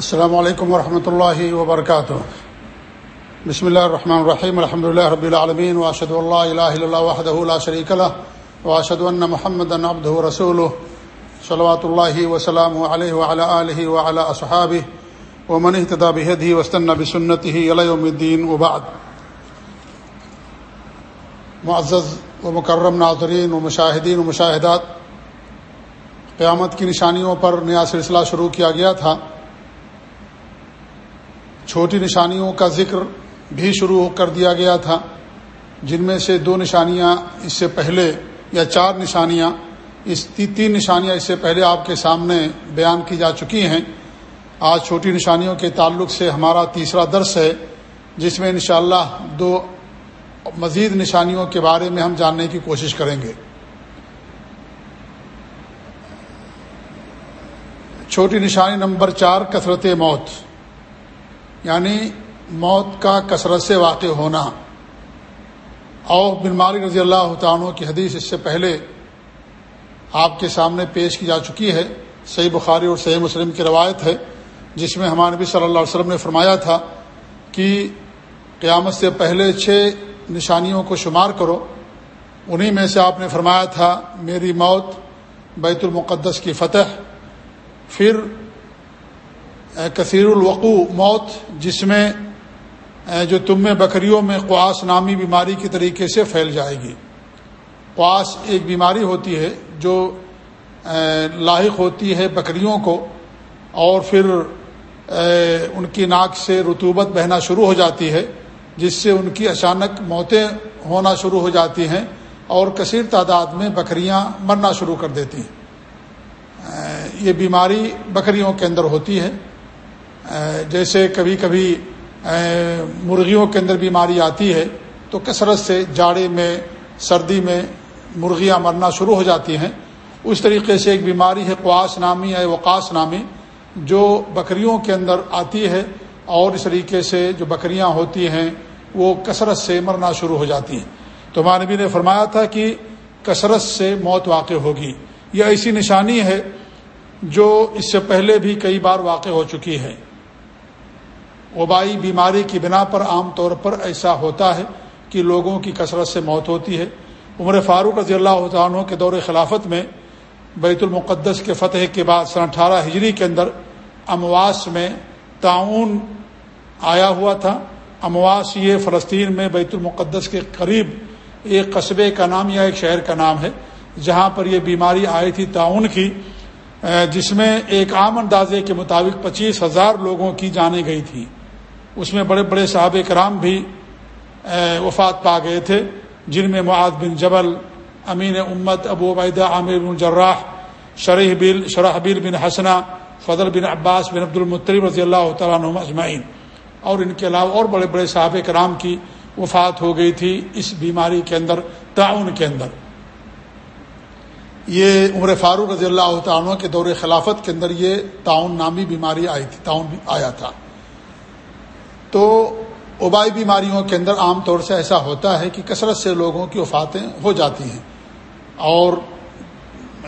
السلام علیکم ورحمۃ اللہ وبرکاتہ۔ بسم اللہ الرحمن الرحیم الحمد اللہ رب العالمین واشد اللہ الہ الا وحدہ لا شریک له واشهد ان محمدا عبده ورسوله صلوات الله وسلام علیہ وعلى آله وعلى اصحابه ومن اهتدى بهديه واستنى بسنته الى يوم الدين وبعد۔ معزز و مکرم ناظرین و مشاہدین و مشاہدات، قیامت کی نشانیوں پر نیا سلسلہ شروع کیا گیا تھا۔ چھوٹی نشانیوں کا ذکر بھی شروع کر دیا گیا تھا، جن میں سے دو نشانیاں اس سے پہلے یا چار نشانیاں، اس تین نشانیاں اس سے پہلے آپ کے سامنے بیان کی جا چکی ہیں۔ آج چھوٹی نشانیوں کے تعلق سے ہمارا تیسرا درس ہے، جس میں انشاءاللہ دو مزید نشانیوں کے بارے میں ہم جاننے کی کوشش کریں گے۔ چھوٹی نشانی نمبر چار، کثرت موت۔ یعنی موت کا کثرت سے واقع ہونا۔ اور بن مالک رضی اللہ تعالیٰ کی حدیث اس سے پہلے آپ کے سامنے پیش کی جا چکی ہے۔ صحیح بخاری اور صحیح مسلم کی روایت ہے، جس میں ہمارے نبی صلی اللہ علیہ وسلم نے فرمایا تھا کہ قیامت سے پہلے چھ نشانیوں کو شمار کرو۔ انہی میں سے آپ نے فرمایا تھا، میری موت، بیت المقدس کی فتح، پھر کثیر الوقوع، موت، جس میں جو تم میں بکریوں میں قواس نامی بیماری کے طریقے سے پھیل جائے گی۔ قواس ایک بیماری ہوتی ہے جو لاحق ہوتی ہے بکریوں کو اور پھر ان کی ناک سے رتوبت بہنا شروع ہو جاتی ہے، جس سے ان کی اچانک موتیں ہونا شروع ہو جاتی ہیں اور کثیر تعداد میں بکریاں مرنا شروع کر دیتی ہیں۔ یہ بیماری بکریوں کے اندر ہوتی ہے۔ جیسے کبھی کبھی مرغیوں کے اندر بیماری آتی ہے، تو کثرت سے جاڑے میں، سردی میں مرغیاں مرنا شروع ہو جاتی ہیں۔ اس طریقے سے ایک بیماری ہے قواس نامی ہے وقاص نامی، جو بکریوں کے اندر آتی ہے اور اس طریقے سے جو بکریاں ہوتی ہیں، وہ کثرت سے مرنا شروع ہو جاتی ہیں۔ تو مانوی نے فرمایا تھا کہ کثرت سے موت واقع ہوگی۔ یہ ایسی نشانی ہے جو اس سے پہلے بھی کئی بار واقع ہو چکی ہے۔ وبائی بیماری کی بنا پر عام طور پر ایسا ہوتا ہے کہ لوگوں کی کثرت سے موت ہوتی ہے۔ عمر فاروق رضی اللہ عنہ کے دور خلافت میں بیت المقدس کے فتح کے بعد سن اٹھارہ ہجری کے اندر امواس میں تعاون آیا ہوا تھا۔ امواس یہ فلسطین میں بیت المقدس کے قریب ایک قصبے کا نام یا ایک شہر کا نام ہے، جہاں پر یہ بیماری آئی تھی تعاون کی، جس میں ایک عام اندازے کے مطابق پچیس ہزار لوگوں کی جانیں گئی تھیں۔ اس میں بڑے بڑے صحاب کرام بھی وفات پا گئے تھے، جن میں معاد بن جبل، امین امت، ابو عبیدہ، عامر بن جراح شرح بل شرحبیل بن حسنا فضل بن عباس بن عبد المطریب رضی اللہ تعالیٰ عنہ اجمعین۔ اور ان کے علاوہ اور بڑے بڑے صحاب کرام کی وفات ہو گئی تھی اس بیماری کے اندر، تعاون کے اندر۔ یہ عمر فاروق رضی اللہ تعالیٰ کے دور خلافت کے اندر یہ تعاون نامی بیماری آئی تھی، تعاون آیا تھا۔ تو وبائی بیماریوں کے اندر عام طور سے ایسا ہوتا ہے کہ کثرت سے لوگوں کی وفاتیں ہو جاتی ہیں۔ اور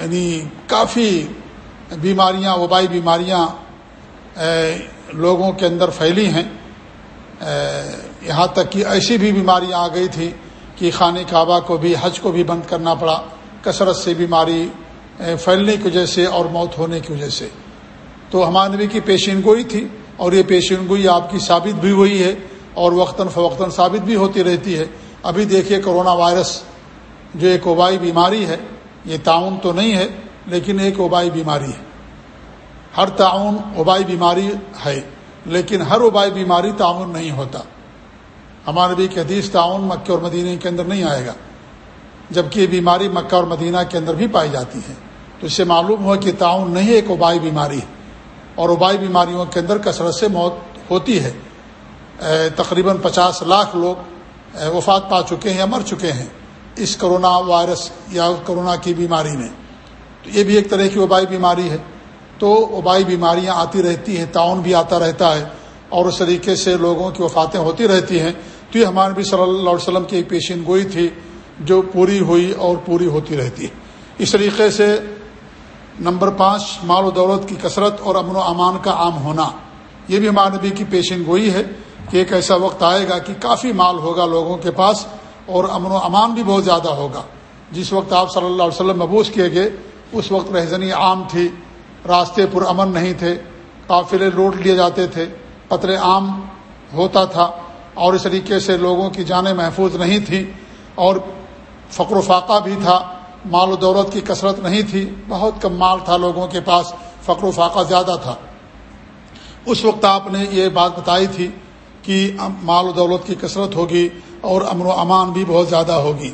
یعنی کافی بیماریاں وبائی بیماریاں لوگوں کے اندر پھیلی ہیں۔ یہاں تک کہ ایسی بھی بیماریاں آ گئی تھی کہ خانہ کعبہ کو بھی، حج کو بھی بند کرنا پڑا۔ کثرت سے بیماری پھیلنے کی وجہ سے اور موت ہونے کی وجہ سے۔ تو ہمارے نبی کی پیشین گوئی تھی۔ اور یہ پیشین گوئی آپ کی ثابت بھی ہوئی ہے اور وقتاً فوقتاً ثابت بھی ہوتی رہتی ہے۔ ابھی دیکھیے کرونا وائرس جو ایک وبائی بیماری ہے، یہ تعاون تو نہیں ہے، لیکن ایک وبائی بیماری ہے۔ ہر تعاون وبائی بیماری ہے، لیکن ہر وبائی بیماری تعاون نہیں ہوتا۔ ہمارے بھی حدیث تعاون مکہ اور مدینہ کے اندر نہیں آئے گا، جبکہ یہ بیماری مکہ اور مدینہ کے اندر بھی پائی جاتی ہے۔ تو اس سے معلوم ہوا کہ تعاون نہیں ایک وبائی بیماری ہے۔ اور وبائی بیماریوں کے اندر کثرت سے موت ہوتی ہے۔ تقریباً پچاس لاکھ لوگ وفات پا چکے ہیں یا مر چکے ہیں اس کرونا وائرس یا کرونا کی بیماری میں۔ تو یہ بھی ایک طرح کی وبائی بیماری ہے۔ تو وبائی بیماریاں آتی رہتی ہیں، تعاون بھی آتا رہتا ہے اور اس طریقے سے لوگوں کی وفاتیں ہوتی رہتی ہیں۔ تو یہ ہمارے بھی صلی اللہ علیہ وسلم کی ایک پیشین گوئی تھی جو پوری ہوئی اور پوری ہوتی رہتی ہے۔ اس طریقے سے نمبر پانچ، مال و دولت کی کثرت اور امن و امان کا عام ہونا۔ یہ بھی ہمارے نبی کی پیشن گوئی ہے کہ ایک ایسا وقت آئے گا کہ کافی مال ہوگا لوگوں کے پاس اور امن و امان بھی بہت زیادہ ہوگا۔ جس وقت آپ صلی اللہ علیہ وسلم مبوس کیے گئے، اس وقت رہزنی عام تھی۔ راستے پر امن نہیں تھے۔ قافلے لوٹ لیے جاتے تھے۔ قطر عام ہوتا تھا اور اس طریقے سے لوگوں کی جانیں محفوظ نہیں تھیں اور فقر و فاقہ بھی تھا۔ مال و دولت کی کثرت نہیں تھی، بہت کم مال تھا لوگوں کے پاس، فقر و فاقہ زیادہ تھا۔ اس وقت آپ نے یہ بات بتائی تھی کہ مال و دولت کی کثرت ہوگی اور امن و امان بھی بہت زیادہ ہوگی۔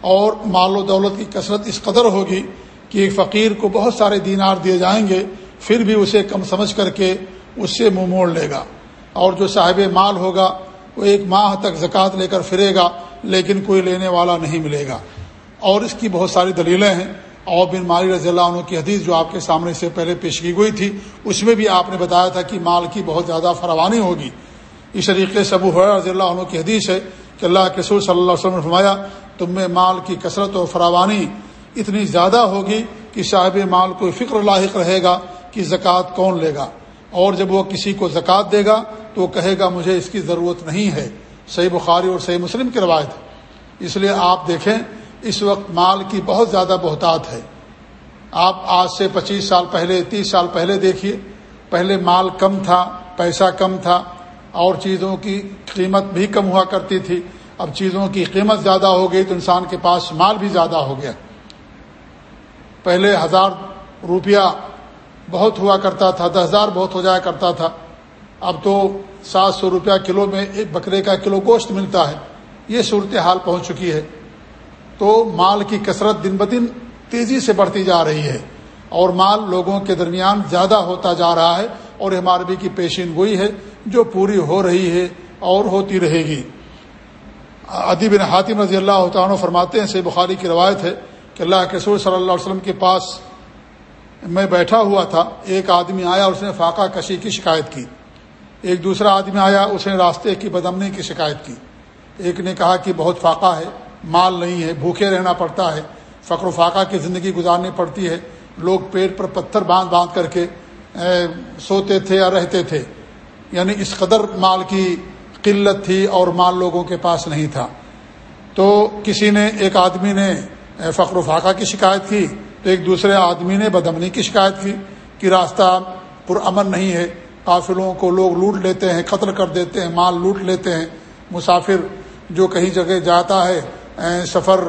اور مال و دولت کی کثرت اس قدر ہوگی کہ ایک فقیر کو بہت سارے دینار دیے جائیں گے، پھر بھی اسے کم سمجھ کر کے اس سے منہ موڑ لے گا۔ اور جو صاحب مال ہوگا، وہ ایک ماہ تک زکوٰۃ لے کر پھرے گا، لیکن کوئی لینے والا نہیں ملے گا۔ اور اس کی بہت ساری دلیلیں ہیں۔ اور بن مالی رضی اللہ عنہ کی حدیث جو آپ کے سامنے سے پہلے پیش کی گئی تھی، اس میں بھی آپ نے بتایا تھا کہ مال کی بہت زیادہ فراوانی ہوگی۔ اس طریقے سے ابو رضی اللہ عنہ کی حدیث ہے کہ اللہ کے سور صلی اللہ علیہ وسلم نے فرمایا، تم میں مال کی کثرت و فراوانی اتنی زیادہ ہوگی کہ صاحب مال کو فکر لاحق رہے گا کہ زکوٰۃ کون لے گا۔ اور جب وہ کسی کو زکوٰۃ دے گا تو وہ کہے گا، مجھے اس کی ضرورت نہیں ہے۔ صحیح بخاری اور صحیح مسلم کی روایت اس لیے آپ دیکھیں اس وقت مال کی بہت زیادہ بہتات ہے۔ آپ آج سے پچیس سال پہلے، تیس سال پہلے دیکھیے، پہلے مال کم تھا، پیسہ کم تھا، اور چیزوں کی قیمت بھی کم ہوا کرتی تھی۔ اب چیزوں کی قیمت زیادہ ہو گئی تو انسان کے پاس مال بھی زیادہ ہو گیا۔ پہلے ہزار روپیہ بہت ہوا کرتا تھا، دس ہزار بہت ہو جایا کرتا تھا۔ اب تو سات سو روپیہ کلو میں ایک بکرے کا کلو گوشت ملتا ہے۔ یہ صورت حال پہنچ چکی ہے۔ تو مال کی کثرت دن بدن تیزی سے بڑھتی جا رہی ہے اور مال لوگوں کے درمیان زیادہ ہوتا جا رہا ہے اور بھی کی پیشین گوئی ہے جو پوری ہو رہی ہے اور ہوتی رہے گی۔ ادیب حاتم رضی اللہ عنہ فرماتے ہیں سے بخاری کی روایت ہے کہ اللہ کے سور صلی اللہ علیہ وسلم کے پاس میں بیٹھا ہوا تھا، ایک آدمی آیا اس نے فاقہ کشی کی شکایت کی۔ ایک دوسرا آدمی آیا، اس نے راستے کی بدمنی کی شکایت کی۔ ایک نے کہا کہ بہت فاقہ ہے مال نہیں ہے، بھوکے رہنا پڑتا ہے، فقر و فاقہ کی زندگی گزارنی پڑتی ہے۔ لوگ پیٹ پر پتھر باندھ باندھ کر کے سوتے تھے یا رہتے تھے۔ یعنی اس قدر مال کی قلت تھی اور مال لوگوں کے پاس نہیں تھا۔ تو کسی نے، ایک آدمی نے فقر و فاقہ کی شکایت کی۔ تو ایک دوسرے آدمی نے بدمنی کی شکایت کی کہ راستہ پرامن نہیں ہے۔ قافلوں کو لوگ لوٹ لیتے ہیں، قتل کر دیتے ہیں، مال لوٹ لیتے ہیں۔ مسافر جو کہیں جگہ جاتا ہے سفر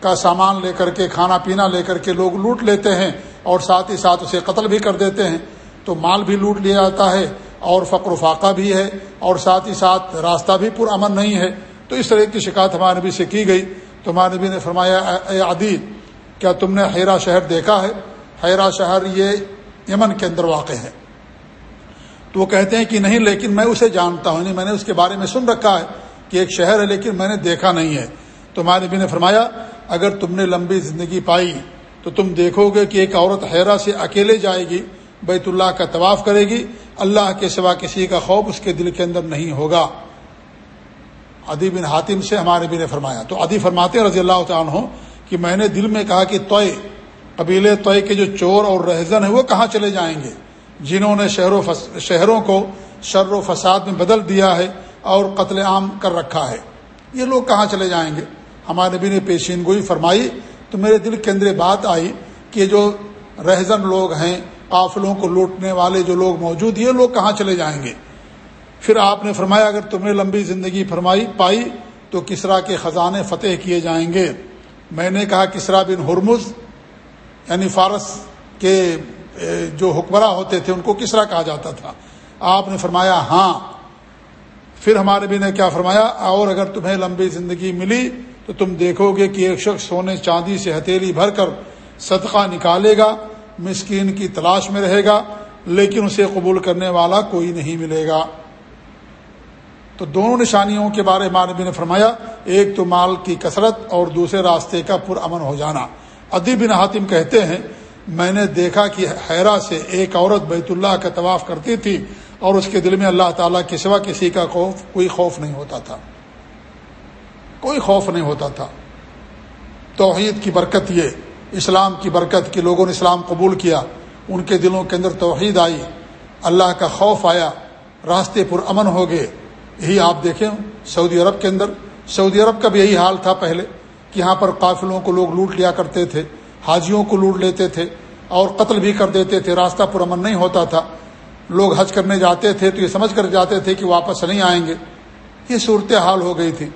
کا سامان لے کر کے، کھانا پینا لے کر کے لوگ لوٹ لیتے ہیں اور ساتھ ہی ساتھ اسے قتل بھی کر دیتے ہیں۔ تو مال بھی لوٹ لیا جاتا ہے اور فقر و فاقہ بھی ہے اور ساتھ ہی ساتھ راستہ بھی پرامن نہیں ہے۔ تو اس طرح کی شکایت ہمارے نبی سے کی گئی۔ تو ہمارے نبی نے فرمایا، اے عدی کیا تم نے حیرا شہر دیکھا ہے؟ حیرا شہر یہ یمن کے اندر واقع ہے۔ تو وہ کہتے ہیں کہ نہیں، لیکن میں اسے جانتا ہوں نہیں میں نے اس کے بارے میں سن رکھا ہے کہ ایک شہر ہے، لیکن میں نے دیکھا نہیں ہے۔ تو ہمارے نبی نے فرمایا، اگر تم نے لمبی زندگی پائی تو تم دیکھو گے کہ ایک عورت حیرا سے اکیلے جائے گی، بیت اللہ کا طواف کرے گی، اللہ کے سوا کسی کا خوف اس کے دل کے اندر نہیں ہوگا۔ ادی بن حاتم سے ہمارے بھی نے فرمایا۔ تو ادی فرماتے رضی اللہ تعالیٰ کہ میں نے دل میں کہا کہ توئے قبیلے توئے کے جو چور اور رہزن ہیں وہ کہاں چلے جائیں گے؟ جنہوں نے شہروں فس، شہروں کو شر و فساد میں بدل دیا ہے اور قتل عام کر رکھا ہے۔ یہ لوگ کہاں چلے جائیں گے؟ ہمارے نبی نے پیشین گوئی فرمائی تو میرے دل کے اندر بات آئی کہ جو رہزن لوگ ہیں، قافلوں کو لوٹنے والے جو لوگ موجود، یہ لوگ کہاں چلے جائیں گے؟ پھر آپ نے فرمایا، اگر تم نے لمبی زندگی فرمائی، پائی، تو کسرا کے خزانے فتح کیے جائیں گے۔ میں نے کہا، کسرا بن ہرمز یعنی فارس کے جو حکمراں ہوتے تھے، ان کو کسرا کہا جاتا تھا۔ آپ نے فرمایا ہاں۔ پھر ہمارے بھی نے کیا فرمایا، اور اگر تمہیں لمبی زندگی ملی تو تم دیکھو گے کہ ایک شخص سونے چاندی سے ہتھیلی بھر کر صدقہ نکالے گا، مسکین کی تلاش میں رہے گا، لیکن اسے قبول کرنے والا کوئی نہیں ملے گا۔ تو دونوں نشانیوں کے بارے میں نے فرمایا، ایک تو مال کی کثرت اور دوسرے راستے کا پرامن ہو جانا۔ ادیب بن حاتم کہتے ہیں، میں نے دیکھا کہ حیرا سے ایک عورت بیت اللہ کا طواف کرتی تھی اور اس کے دل میں اللہ تعالیٰ کے سوا کسی کا خوف، کوئی خوف نہیں ہوتا تھا۔ کوئی خوف نہیں ہوتا تھا۔ توحید کی برکت یہ، اسلام کی برکت کہ لوگوں نے اسلام قبول کیا۔ ان کے دلوں کے اندر توحید آئی۔ اللہ کا خوف آیا۔ راستے پر امن ہو گئے۔ یہی آپ دیکھیں سعودی عرب کے اندر۔ سعودی عرب کا بھی یہی حال تھا پہلے کہ یہاں پر قافلوں کو لوگ لوٹ لیا کرتے تھے، حاجیوں کو لوٹ لیتے تھے اور قتل بھی کر دیتے تھے۔ راستہ پر امن نہیں ہوتا تھا۔ لوگ حج کرنے جاتے تھے تو یہ سمجھ کر جاتے تھے کہ واپس نہیں آئیں گے۔ یہ صورت حال ہو گئی تھی۔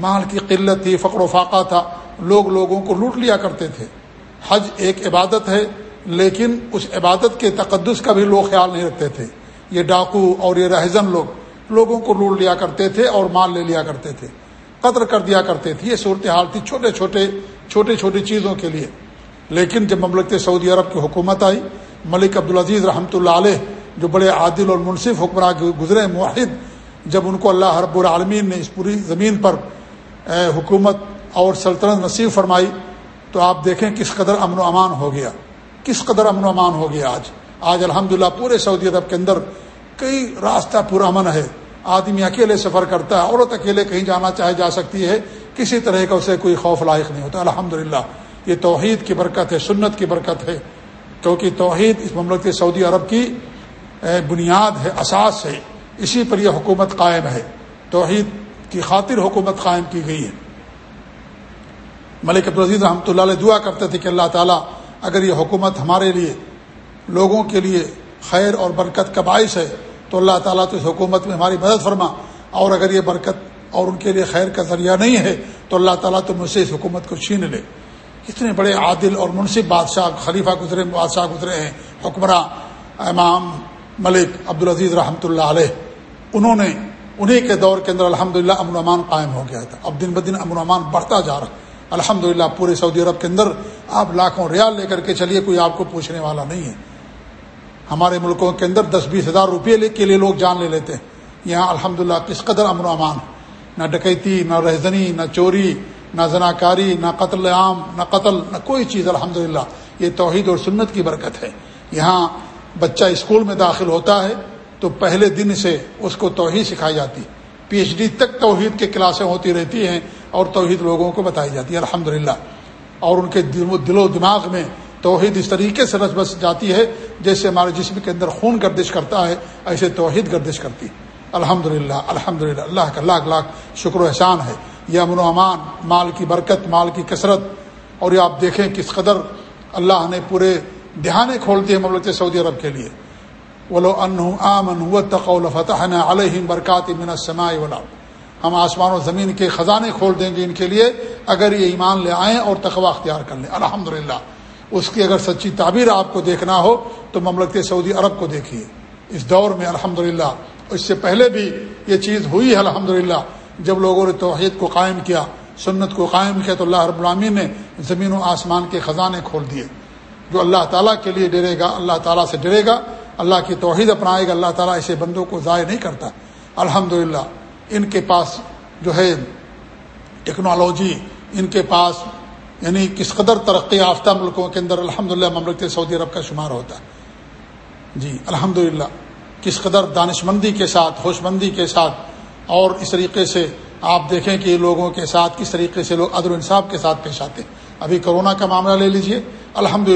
مال کی قلت تھی، فقر و فاقہ تھا، لوگ لوگوں کو لوٹ لیا کرتے تھے۔ حج ایک عبادت ہے، لیکن اس عبادت کے تقدس کا بھی لوگ خیال نہیں رکھتے تھے۔ یہ ڈاکو اور یہ رہزن لوگ لوگوں کو لوٹ لیا کرتے تھے اور مال لے لیا کرتے تھے۔ قدر کر دیا کرتے تھے۔ یہ صورتحال تھی چھوٹے چھوٹے چھوٹی چھوٹی چیزوں کے لیے۔ لیکن جب مملکت سعودی عرب کی حکومت آئی، ملک عبدالعزیز رحمۃ اللہ علیہ، جو بڑے عادل اور منصف حکمراں گزرے معاہد جب ان کو اللہ رب العالمین نے اس پوری زمین پر حکومت اور سلطنت نصیب فرمائی تو آپ دیکھیں کس قدر امن و امان ہو گیا، کس قدر امن و امان ہو گیا آج۔ آج الحمدللہ پورے سعودی عرب کے اندر کئی راستہ پورا امن ہے۔ آدمی اکیلے سفر کرتا ہے، عورت اکیلے کہیں جانا چاہے جا سکتی ہے، کسی طرح کا اسے کوئی خوف لائق نہیں ہوتا۔ الحمد یہ توحید کی برکت ہے، سنت کی برکت ہے۔ کیونکہ توحید اس مملکت سعودی عرب کی بنیاد ہے، اساس ہے۔ اسی پر یہ حکومت قائم ہے۔ توحید کی خاطر حکومت قائم کی گئی ہے۔ ملک عبدالعزیز رحمۃ اللہ علیہ دعا کرتے تھے کہ اللہ تعالیٰ اگر یہ حکومت ہمارے لیے، لوگوں کے لیے خیر اور برکت کا باعث ہے، تو اللہ تعالیٰ تو اس حکومت میں ہماری مدد فرما۔ اور اگر یہ برکت اور ان کے لیے خیر کا ذریعہ نہیں ہے، تو اللہ تعالیٰ تو مجھ سے اس حکومت کو چھین لے۔ اتنے بڑے عادل اور منصف بادشاہ خلیفہ گزرے، بادشاہ گزرے ہیں، حکمراں امام ملک عبدالعزیز رحمۃ اللہ علیہ۔ انہوں نے انہیں کے دور کے اندر الحمد للہ امن امان قائم ہو گیا تھا۔ اب دن بدن امن امان بڑھتا جا رہا۔ الحمد للہ پورے سعودی عرب کے اندر آپ لاکھوں ریال لے کر کے چلیے، کوئی آپ کو پوچھنے والا نہیں ہے۔ ہمارے ملکوں کے اندر دس بیس ہزار روپئے کے لیے لوگ جان لے لیتے ہیں۔ یہاں الحمد للہ کس قدر امن و امان۔ نہ ڈکیتی، نہ رہزنی، نہ چوری، نہ زنا کاری نہ قتل عام، نہ قتل، نہ کوئی چیز۔ الحمد یہ توحید اور سنت کی برکت ہے۔ یہاں بچہ اسکول میں داخل ہوتا ہے۔ تو پہلے دن سے اس کو توحید سکھائی جاتی۔ پی ایچ ڈی تک توحید کی کلاسیں ہوتی رہتی ہیں اور توحید لوگوں کو بتائی جاتی ہے۔ الحمد اور ان کے دل و دماغ میں توحید اس طریقے سے رس بس جاتی ہے جیسے ہمارے جسم کے اندر خون گردش کرتا ہے، ایسے توحید گردش کرتی۔ الحمد للہ الحمد للہ اللہ کا لاکھ لاکھ شکر و احسان ہے۔ یہ امن و امان، مال کی برکت، مال کی کثرت۔ اور یہ آپ دیکھیں کس قدر اللہ نے پورے دہانے کھول دیے مملکت سعودی عرب کے لیے۔ ولو ان آمن و تقول فتح علیہ برکات من السماء والارض۔ ہم آسمان و زمین کے خزانے کھول دیں گے ان کے لیے، اگر یہ ایمان لے آئیں اور تقوا اختیار کر لیں۔ الحمد اس کی اگر سچی تعبیر آپ کو دیکھنا ہو، تو مملکت سعودی عرب کو دیکھیے۔ اس دور میں الحمد اس سے پہلے بھی یہ چیز ہوئی ہے الحمد جب لوگوں نے توحید کو قائم کیا، سنت کو قائم کیا، تو اللہ رب العامین نے زمین و آسمان کے خزانے کھول دیے۔ جو اللہ تعالیٰ کے لیے ڈرے گا، اللہ تعالیٰ سے ڈرے گا۔ اللہ کی توحید اپنائے گا، اللہ تعالیٰ ایسے بندوں کو ضائع نہیں کرتا۔ الحمد ان کے پاس جو ہے ٹیکنالوجی، ان کے پاس یعنی کس قدر ترقی یافتہ ملکوں کے اندر الحمد للہ مملکت سعودی عرب کا شمار ہوتا۔ ہے جی الحمد کس قدر دانش مندی کے ساتھ ہوش مندی کے ساتھ اور اس طریقے سے آپ دیکھیں کہ لوگوں کے ساتھ کس طریقے سے لوگ عدل انصاف کے ساتھ پیش آتے۔ ہیں ابھی کرونا کا معاملہ لے لیجیے۔ الحمد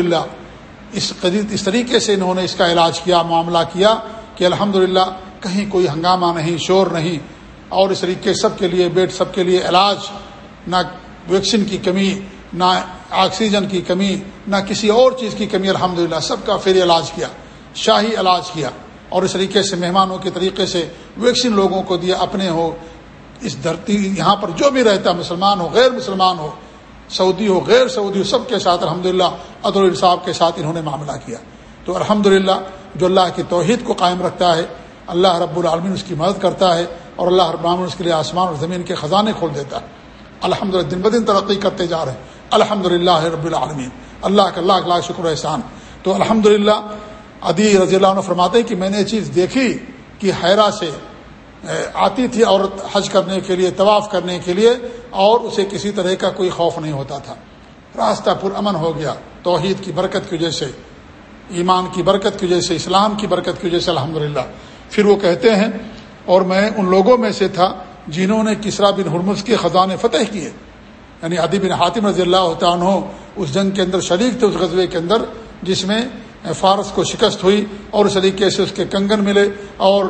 اس قدیت اس طریقے سے انہوں نے اس کا علاج کیا، معاملہ کیا کہ الحمد کہیں کوئی ہنگامہ نہیں، شور نہیں، اور اس طریقے سب کے لیے بیڈ، سب کے لیے علاج، نہ ویکسین کی کمی، نہ آکسیجن کی کمی، نہ کسی اور چیز کی کمی الحمد سب کا فری علاج کیا، شاہی علاج کیا، اور اس طریقے سے مہمانوں کے طریقے سے ویکسین لوگوں کو دیا اپنے ہو، اس دھرتی یہاں پر جو بھی رہتا مسلمان ہو، غیر مسلمان ہو سعودی ہو، غیر سعودی ہو، سب کے ساتھ الحمد للہ عدل الصاف کے ساتھ انہوں نے معاملہ کیا۔ تو الحمد جو اللہ کی توحید کو قائم رکھتا ہے، اللہ رب العالمین اس کی مدد کرتا ہے اور اللہ رب اس کے لیے آسمان اور زمین کے خزانے کھول دیتا ہے۔ الحمد دن بدن ترقی کرتے جا رہے ہیں۔ الحمد للہ رب العالمین۔ اللہ کا اللہ لاکھ شکر احسان۔ تو الحمد للہ ادی رضی اللہ عنہ فرماتے کہ میں نے یہ چیز دیکھی کہ حیرا سے آتی تھی عورت حج کرنے کے لیے، طواف کرنے کے لیے، اور اسے کسی طرح کا کوئی خوف نہیں ہوتا تھا۔ راستہ پر امن ہو گیا۔ توحید کی برکت کی وجہ سے، ایمان کی برکت کی وجہ سے، اسلام کی برکت کی وجہ سے الحمد پھر وہ کہتے ہیں، اور میں ان لوگوں میں سے تھا جنہوں نے کسرا بن ہرمز کے خزانے فتح کیے۔ یعنی ادی بن حاتم رضی اللہ عنہ اس جنگ کے اندر شریک تھے، اس غزبے کے اندر، جس میں فارس کو شکست ہوئی اور اس طریقے سے اس کے کنگن ملے اور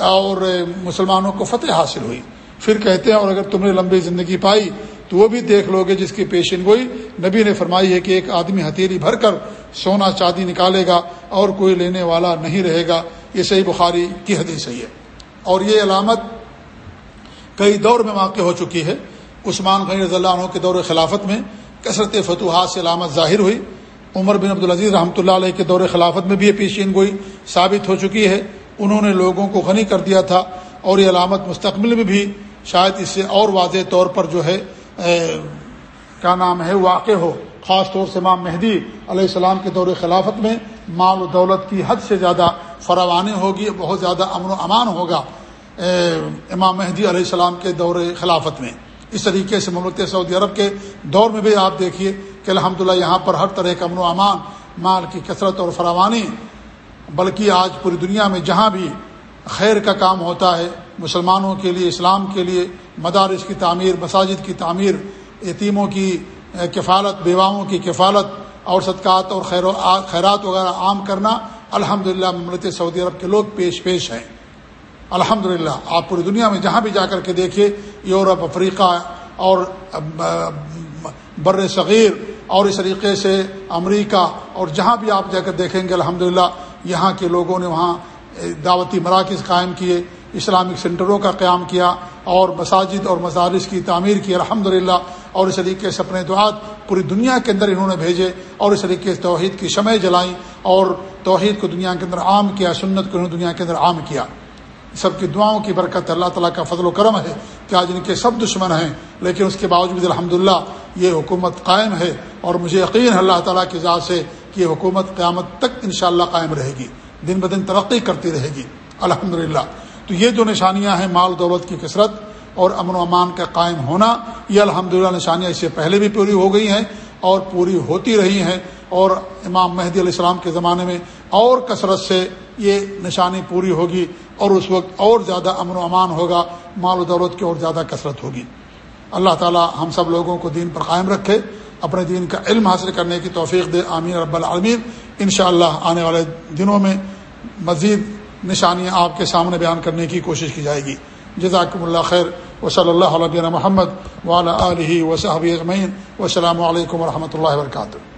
اور مسلمانوں کو فتح حاصل ہوئی۔ پھر کہتے ہیں اور اگر تم نے لمبی زندگی پائی تو وہ بھی دیکھ لو گے جس کی پیشن گوئی۔ نبی نے فرمائی ہے کہ ایک آدمی ہتھیلی بھر کر سونا چاندی نکالے گا اور کوئی لینے والا نہیں رہے گا۔ یہ صحیح بخاری کی حدیث ہے اور یہ علامت کئی دور میں واقع ہو چکی ہے۔ عثمان غنی رضی اللہ عنہ کے دور خلافت میں کثرت فتوحات سے علامت ظاہر ہوئی۔ عمر بن عبدالعزیز رحمۃ اللہ علیہ کے دور خلافت میں بھی یہ پیشین گوئی ثابت ہو چکی ہے۔ انہوں نے لوگوں کو غنی کر دیا تھا اور یہ علامت مستقبل میں بھی شاید اس سے اور واضح طور پر جو ہے کیا نام ہے، واقع ہو۔ خاص طور سے امام مہدی علیہ السلام کے دور خلافت میں مال و دولت کی حد سے زیادہ فراوانی ہوگی، بہت زیادہ امن و امان ہوگا امام مہدی علیہ السلام کے دور خلافت میں۔ اس طریقے سے مملکت سعودی عرب کے دور میں بھی آپ دیکھیے کہ الحمد یہاں پر ہر طرح کا امن و امان، مال کی کثرت اور فراوانی، بلکہ آج پوری دنیا میں جہاں بھی خیر کا کام ہوتا ہے، مسلمانوں کے لیے، اسلام کے لیے، مدارس کی تعمیر، مساجد کی تعمیر، یتیموں کی کفالت، بیواؤں کی کفالت اور صدقات اور خیر و خیرات وغیرہ عام کرنا الحمد للہ مملکت سعودی عرب کے لوگ پیش پیش ہیں۔ الحمد للہ آپ پوری دنیا میں جہاں بھی جا کر کے دیکھیے، یورپ، افریقہ اور بر صغیر اور اس طریقے سے امریکہ اور جہاں بھی آپ جا کر دیکھیں گے الحمد یہاں کے لوگوں نے وہاں دعوتی مراکز قائم کیے، اسلامک سینٹروں کا قیام کیا اور مساجد اور مزارس کی تعمیر کی الحمد اور اس طریقے سے اپنے دعات پوری دنیا کے اندر انہوں نے بھیجے اور اس طریقے سے توحید کی شمع جلائیں اور توحید کو دنیا کے اندر عام کیا، سنت کو انہوں نے دنیا کے اندر عام کیا۔ سب کی دعاؤں کی برکت اللہ تعالیٰ کا فضل و کرم ہے۔ کہ آج ان کے سب دشمن ہیں، لیکن اس کے باوجود الحمد یہ حکومت قائم ہے اور مجھے یقین ہے اللہ تعالیٰ کی ذات سے کہ یہ حکومت قیامت تک انشاءاللہ قائم رہے گی، دن بدن ترقی کرتی رہے گی۔ الحمد تو یہ جو نشانیاں ہیں مال دولت کی کثرت اور امن و امان کا قائم ہونا، یہ الحمد نشانیاں اس سے پہلے بھی پوری ہو گئی ہیں اور پوری ہوتی رہی ہیں۔ اور امام مہدی علیہ السلام کے زمانے میں اور کثرت سے یہ نشانی پوری ہوگی اور اس وقت اور زیادہ امن و امان ہوگا، مال و دولت کی اور زیادہ کثرت ہوگی۔ اللہ تعالی ہم سب لوگوں کو دین پر قائم رکھے، اپنے دین کا علم حاصل کرنے کی توفیق دے۔ آمین، رب العالمین۔ انشاءاللہ اللہ آنے والے دنوں میں مزید نشانیاں آپ کے سامنے بیان کرنے کی کوشش کی جائے گی۔ جزاکم اللہ خیر۔ و صلی اللہ علیہ محمد والا علیہ وصحب اجمعین۔ و السلام علیکم و رحمۃ اللہ وبرکاتہ۔